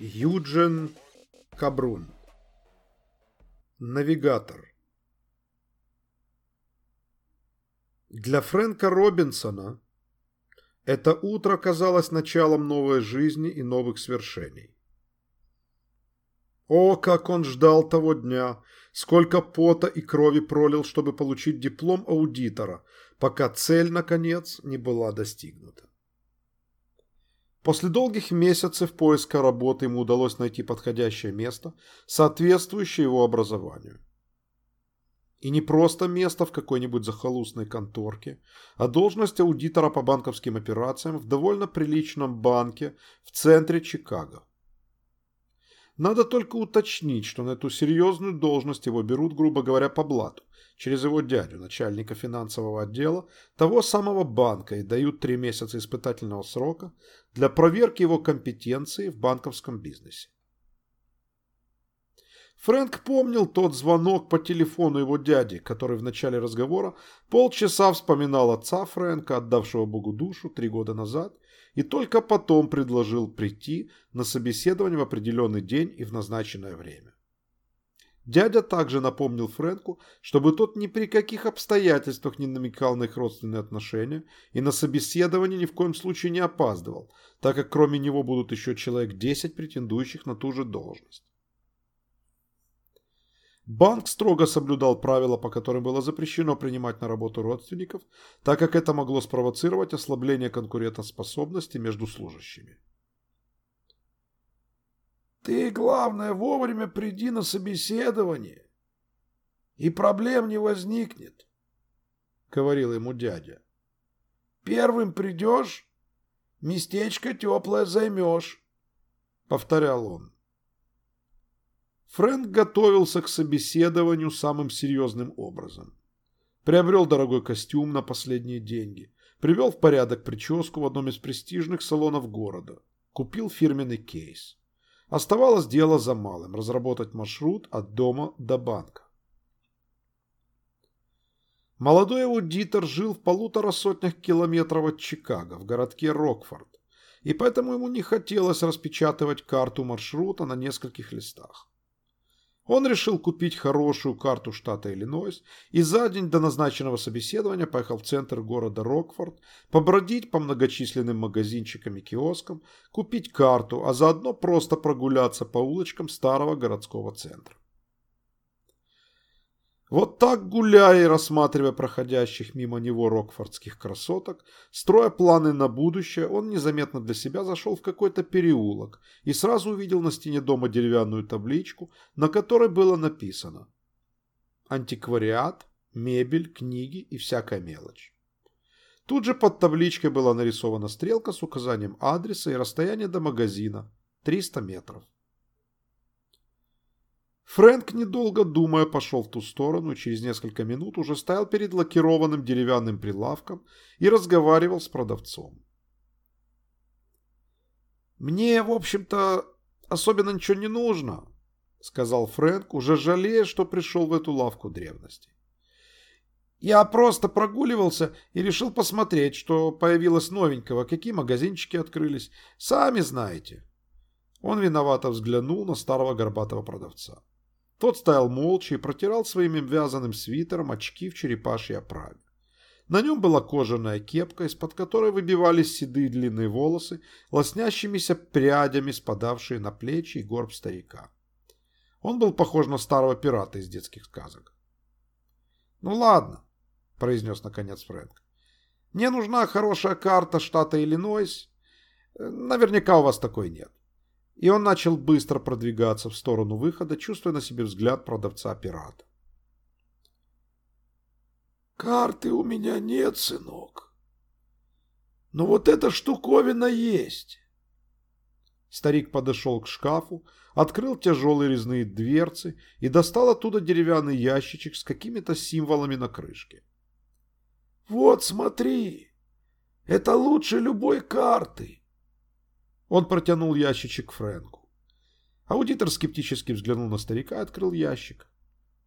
Юджин Кабрун Навигатор Для Фрэнка Робинсона это утро казалось началом новой жизни и новых свершений. О, как он ждал того дня, сколько пота и крови пролил, чтобы получить диплом аудитора, пока цель, наконец, не была достигнута. После долгих месяцев поиска работы ему удалось найти подходящее место, соответствующее его образованию. И не просто место в какой-нибудь захолустной конторке, а должность аудитора по банковским операциям в довольно приличном банке в центре Чикаго. Надо только уточнить, что на эту серьезную должность его берут, грубо говоря, по блату, через его дядю, начальника финансового отдела того самого банка и дают три месяца испытательного срока для проверки его компетенции в банковском бизнесе. Фрэнк помнил тот звонок по телефону его дяди, который в начале разговора полчаса вспоминал отца Фрэнка, отдавшего Богу душу три года назад, и только потом предложил прийти на собеседование в определенный день и в назначенное время. Дядя также напомнил Фрэнку, чтобы тот ни при каких обстоятельствах не намекал на их родственные отношения и на собеседование ни в коем случае не опаздывал, так как кроме него будут еще человек 10 претендующих на ту же должность. Банк строго соблюдал правила, по которым было запрещено принимать на работу родственников, так как это могло спровоцировать ослабление конкурентоспособности между служащими. «Ты, главное, вовремя приди на собеседование, и проблем не возникнет», — говорил ему дядя. «Первым придешь, местечко теплое займешь», — повторял он. Фрэнк готовился к собеседованию самым серьезным образом. Приобрел дорогой костюм на последние деньги, привел в порядок прическу в одном из престижных салонов города, купил фирменный кейс. Оставалось дело за малым – разработать маршрут от дома до банка. Молодой аудитор жил в полутора сотнях километров от Чикаго, в городке Рокфорд, и поэтому ему не хотелось распечатывать карту маршрута на нескольких листах. Он решил купить хорошую карту штата Иллинойс и за день до назначенного собеседования поехал в центр города Рокфорд, побродить по многочисленным магазинчикам и киоскам, купить карту, а заодно просто прогуляться по улочкам старого городского центра. Вот так, гуляя и рассматривая проходящих мимо него рокфордских красоток, строя планы на будущее, он незаметно для себя зашел в какой-то переулок и сразу увидел на стене дома деревянную табличку, на которой было написано «Антиквариат, мебель, книги и всякая мелочь». Тут же под табличкой была нарисована стрелка с указанием адреса и расстояния до магазина – 300 метров. Фрэнк, недолго думая, пошел в ту сторону и через несколько минут уже стоял перед лакированным деревянным прилавком и разговаривал с продавцом. «Мне, в общем-то, особенно ничего не нужно», — сказал Фрэнк, уже жалея, что пришел в эту лавку древности. «Я просто прогуливался и решил посмотреть, что появилось новенького, какие магазинчики открылись. Сами знаете». Он виновато взглянул на старого горбатого продавца. Тот стоял молча и протирал своим вязаным свитером очки в черепашьей оправе. На нем была кожаная кепка, из-под которой выбивались седые длинные волосы, лоснящимися прядями, спадавшие на плечи и горб старика. Он был похож на старого пирата из детских сказок. «Ну ладно», — произнес наконец Фрэнк. «Мне нужна хорошая карта штата Иллинойс. Наверняка у вас такой нет. И он начал быстро продвигаться в сторону выхода, чувствуя на себе взгляд продавца-пирата. «Карты у меня нет, сынок. Но вот эта штуковина есть». Старик подошел к шкафу, открыл тяжелые резные дверцы и достал оттуда деревянный ящичек с какими-то символами на крышке. «Вот смотри, это лучше любой карты. Он протянул ящичек Фрэнку. Аудитор скептически взглянул на старика и открыл ящик.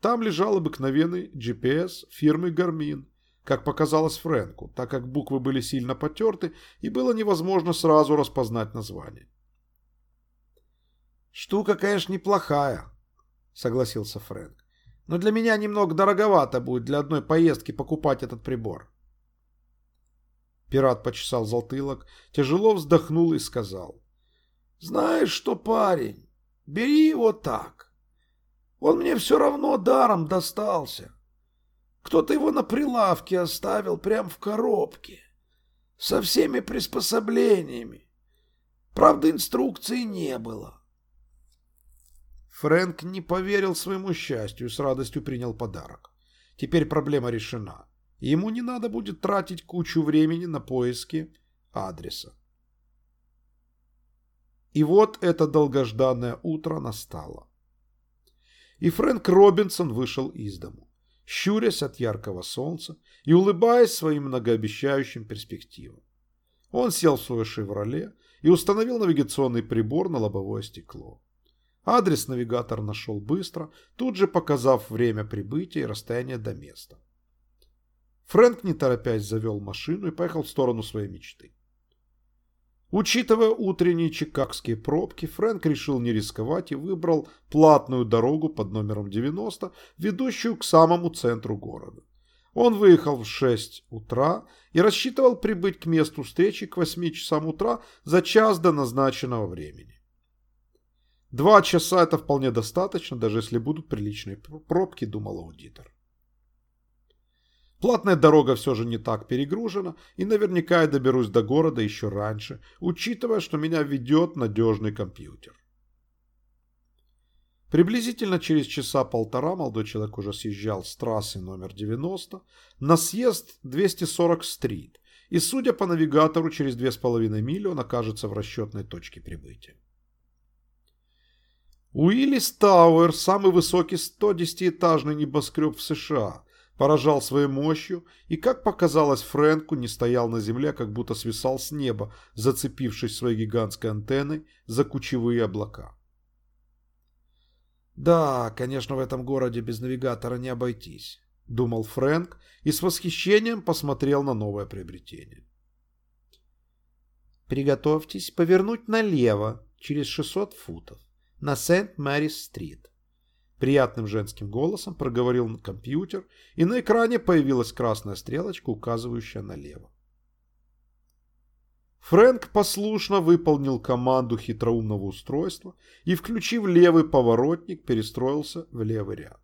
Там лежал обыкновенный GPS фирмы Garmin, как показалось Фрэнку, так как буквы были сильно потерты и было невозможно сразу распознать название. Штука, конечно, неплохая, согласился Фрэнк. Но для меня немного дороговато будет для одной поездки покупать этот прибор. Пират почесал затылок, тяжело вздохнул и сказал. Знаешь что, парень, бери его так. Он мне все равно даром достался. Кто-то его на прилавке оставил прямо в коробке. Со всеми приспособлениями. Правда, инструкции не было. Фрэнк не поверил своему счастью и с радостью принял подарок. Теперь проблема решена. Ему не надо будет тратить кучу времени на поиски адреса. И вот это долгожданное утро настало. И Фрэнк Робинсон вышел из дому, щурясь от яркого солнца и улыбаясь своим многообещающим перспективам. Он сел в свое «Шевроле» и установил навигационный прибор на лобовое стекло. Адрес навигатор нашел быстро, тут же показав время прибытия и расстояние до места. Фрэнк, не торопясь, завел машину и поехал в сторону своей мечты. Учитывая утренние чикагские пробки, Фрэнк решил не рисковать и выбрал платную дорогу под номером 90, ведущую к самому центру города. Он выехал в 6 утра и рассчитывал прибыть к месту встречи к 8 часам утра за час до назначенного времени. Два часа это вполне достаточно, даже если будут приличные пробки, думал аудитор. Платная дорога все же не так перегружена, и наверняка я доберусь до города еще раньше, учитывая, что меня ведет надежный компьютер. Приблизительно через часа полтора молодой человек уже съезжал с трассы номер 90 на съезд 240 стрит, и, судя по навигатору, через 2,5 мили он окажется в расчетной точке прибытия. Уиллис Тауэр, самый высокий 110-этажный небоскреб в США, поражал своей мощью и, как показалось Фрэнку, не стоял на земле, а как будто свисал с неба, зацепившись своей гигантской антенной за кучевые облака. «Да, конечно, в этом городе без навигатора не обойтись», — думал Фрэнк и с восхищением посмотрел на новое приобретение. «Приготовьтесь повернуть налево через 600 футов на Сент-Мэрис-стрит. Приятным женским голосом проговорил компьютер, и на экране появилась красная стрелочка, указывающая налево. Фрэнк послушно выполнил команду хитроумного устройства и, включив левый поворотник, перестроился в левый ряд.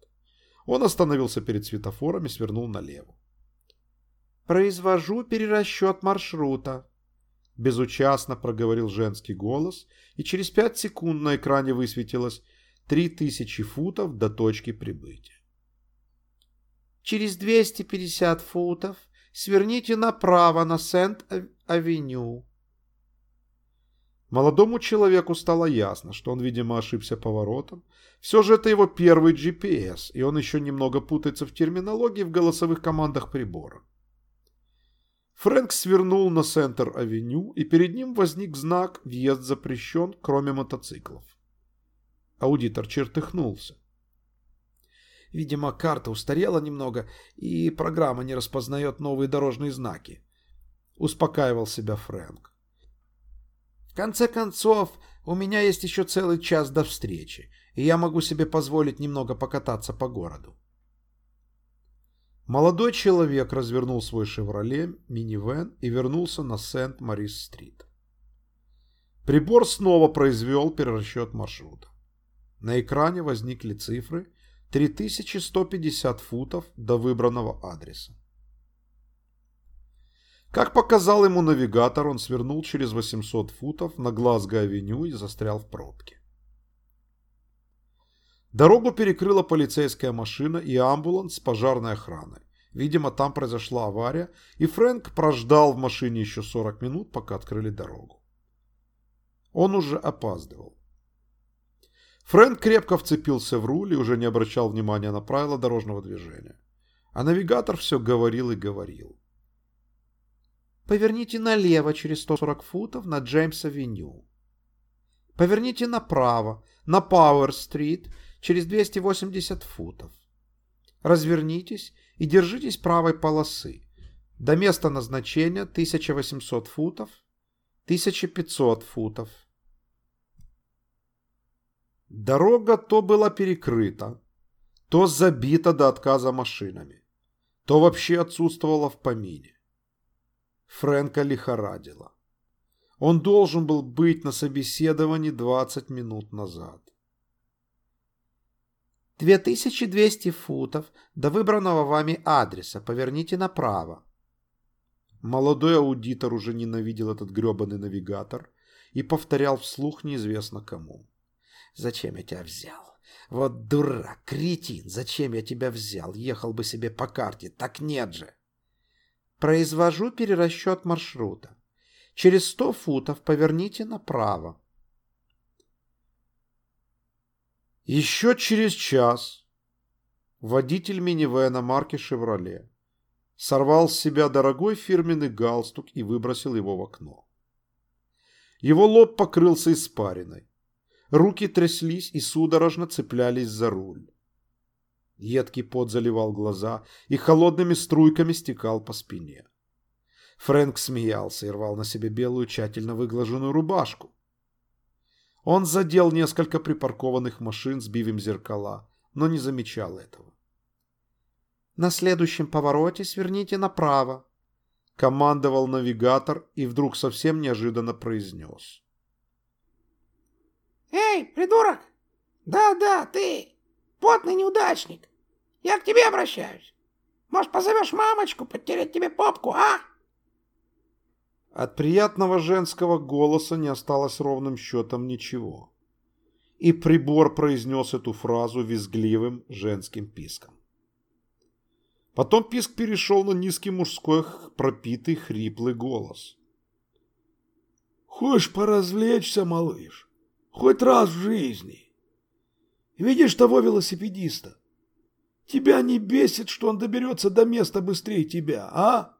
Он остановился перед светофором и свернул налево. «Произвожу перерасчет маршрута», Безучастно проговорил женский голос, и через пять секунд на экране высветилось три тысячи футов до точки прибытия. Через 250 футов сверните направо на Сент-Авеню. Молодому человеку стало ясно, что он, видимо, ошибся поворотом. Все же это его первый GPS, и он еще немного путается в терминологии в голосовых командах прибора. Фрэнк свернул на Центр-авеню, и перед ним возник знак «Въезд запрещен, кроме мотоциклов». Аудитор чертыхнулся. Видимо, карта устарела немного, и программа не распознает новые дорожные знаки. Успокаивал себя Фрэнк. В конце концов, у меня есть еще целый час до встречи, и я могу себе позволить немного покататься по городу. Молодой человек развернул свой «Шевроле» минивэн и вернулся на Сент-Марис-стрит. Прибор снова произвел перерасчет маршрута. На экране возникли цифры 3150 футов до выбранного адреса. Как показал ему навигатор, он свернул через 800 футов на Глазго-авеню и застрял в пробке. Дорогу перекрыла полицейская машина и амбуланс с пожарной охраной. Видимо, там произошла авария, и Фрэнк прождал в машине еще 40 минут, пока открыли дорогу. Он уже опаздывал. Фрэнк крепко вцепился в руль и уже не обращал внимания на правила дорожного движения. А навигатор все говорил и говорил. Поверните налево через 140 футов на Джеймс-авеню. Поверните направо на Пауэр-стрит через 280 футов. Развернитесь и держитесь правой полосы. До места назначения 1800 футов, 1500 футов. Дорога то была перекрыта, то забита до отказа машинами, то вообще отсутствовала в помине. Фрэнка лихорадила. Он должен был быть на собеседовании 20 минут назад. 2200 футов до выбранного вами адреса. Поверните направо. Молодой аудитор уже ненавидел этот гребаный навигатор и повторял вслух неизвестно кому. «Зачем я тебя взял? Вот дурак, кретин, зачем я тебя взял? Ехал бы себе по карте, так нет же!» «Произвожу перерасчет маршрута. Через сто футов поверните направо». Еще через час водитель минивэна марки «Шевроле» сорвал с себя дорогой фирменный галстук и выбросил его в окно. Его лоб покрылся испариной. Руки тряслись и судорожно цеплялись за руль. Едкий пот заливал глаза и холодными струйками стекал по спине. Фрэнк смеялся и рвал на себе белую тщательно выглаженную рубашку. Он задел несколько припаркованных машин, сбив им зеркала, но не замечал этого. «На следующем повороте сверните направо», — командовал навигатор и вдруг совсем неожиданно произнес. «Эй, придурок! Да-да, ты! Потный неудачник! Я к тебе обращаюсь! Может, позовешь мамочку подтереть тебе попку, а?» От приятного женского голоса не осталось ровным счетом ничего. И прибор произнес эту фразу визгливым женским писком. Потом писк перешел на низкий мужской пропитый хриплый голос. «Хочешь поразвлечься, малыш? Хоть раз в жизни. Видишь того велосипедиста? Тебя не бесит, что он доберется до места быстрее тебя, а?»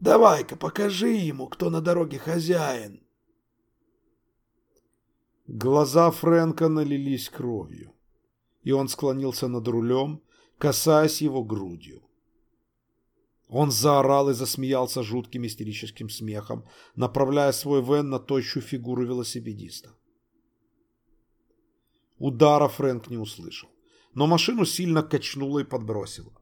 Давай-ка покажи ему, кто на дороге хозяин. Глаза Фрэнка налились кровью, и он склонился над рулем, касаясь его грудью. Он заорал и засмеялся жутким истерическим смехом, направляя свой вен на тощую фигуру велосипедиста. Удара Фрэнк не услышал, но машину сильно качнуло и подбросило.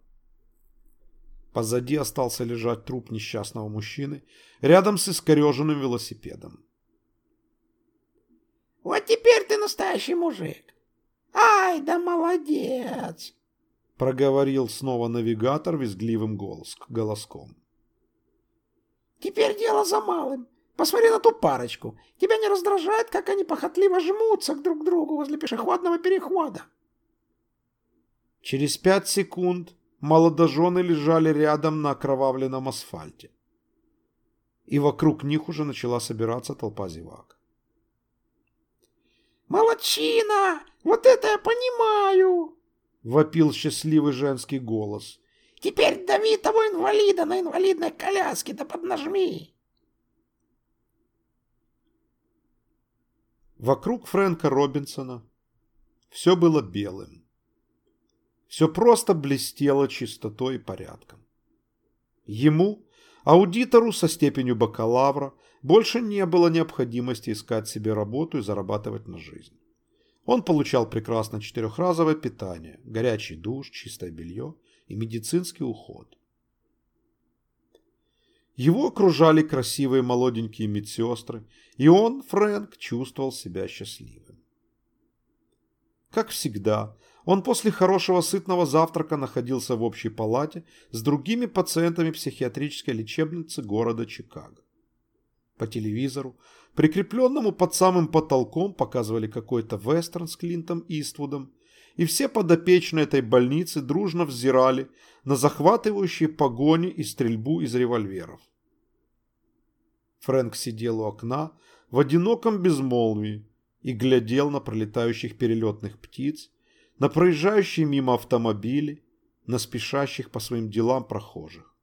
Позади остался лежать труп несчастного мужчины, рядом с искореженным велосипедом. «Вот теперь ты настоящий мужик! Ай, да молодец!» Проговорил снова навигатор визгливым голос, голоском. «Теперь дело за малым. Посмотри на ту парочку. Тебя не раздражает, как они похотливо жмутся друг к другу возле пешеходного перехода?» Через пять секунд молодожены лежали рядом на окровавленном асфальте. И вокруг них уже начала собираться толпа зевак. «Молодчина! Вот это я понимаю!» — вопил счастливый женский голос. «Теперь дави того инвалида на инвалидной коляске, да поднажми!» Вокруг Фрэнка Робинсона все было белым. Все просто блестело чистотой и порядком. Ему, аудитору со степенью бакалавра, больше не было необходимости искать себе работу и зарабатывать на жизнь. Он получал прекрасно четырехразовое питание, горячий душ, чистое белье и медицинский уход. Его окружали красивые молоденькие медсестры, и он, Фрэнк, чувствовал себя счастливым. Как всегда, он после хорошего сытного завтрака находился в общей палате с другими пациентами психиатрической лечебницы города Чикаго. По телевизору, прикрепленному под самым потолком, показывали какой-то вестерн с Клинтом Иствудом, и все подопечные этой больницы дружно взирали на захватывающие погони и стрельбу из револьверов. Фрэнк сидел у окна в одиноком безмолвии и глядел на пролетающих перелетных птиц, на проезжающие мимо автомобили, на спешащих по своим делам прохожих.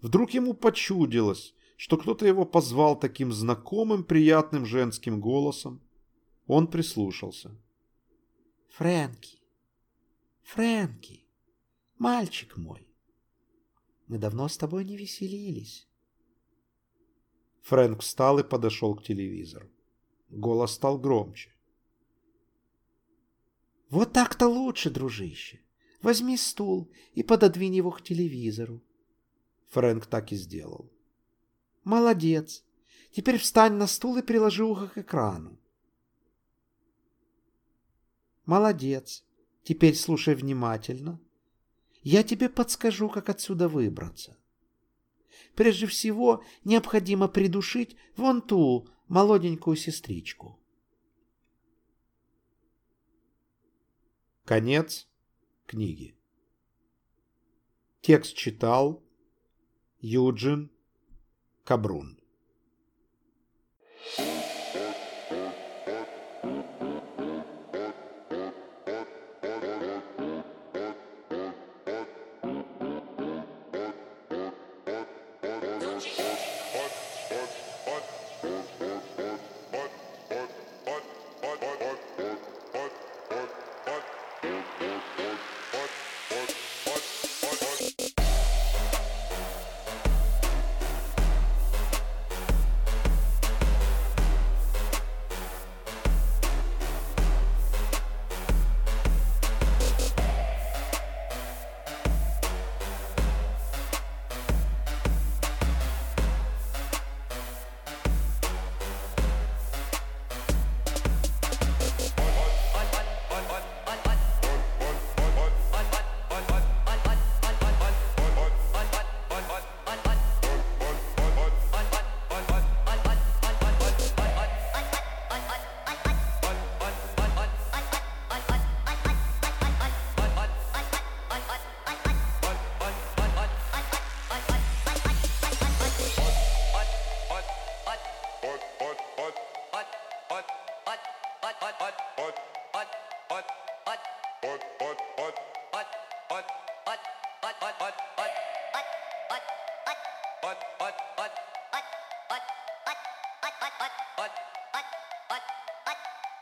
Вдруг ему почудилось, что кто-то его позвал таким знакомым приятным женским голосом. Он прислушался. «Фрэнки! Фрэнки! Мальчик мой! Мы давно с тобой не веселились!» Фрэнк встал и подошел к телевизору. Голос стал громче. Вот так-то лучше, дружище. Возьми стул и пододвинь его к телевизору. Фрэнк так и сделал. Молодец. Теперь встань на стул и приложи ухо к экрану. Молодец. Теперь слушай внимательно. Я тебе подскажу, как отсюда выбраться. Прежде всего, необходимо придушить вон ту молоденькую сестричку. Конец книги. Текст читал Юджин Кабрун.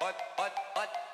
What, what, what?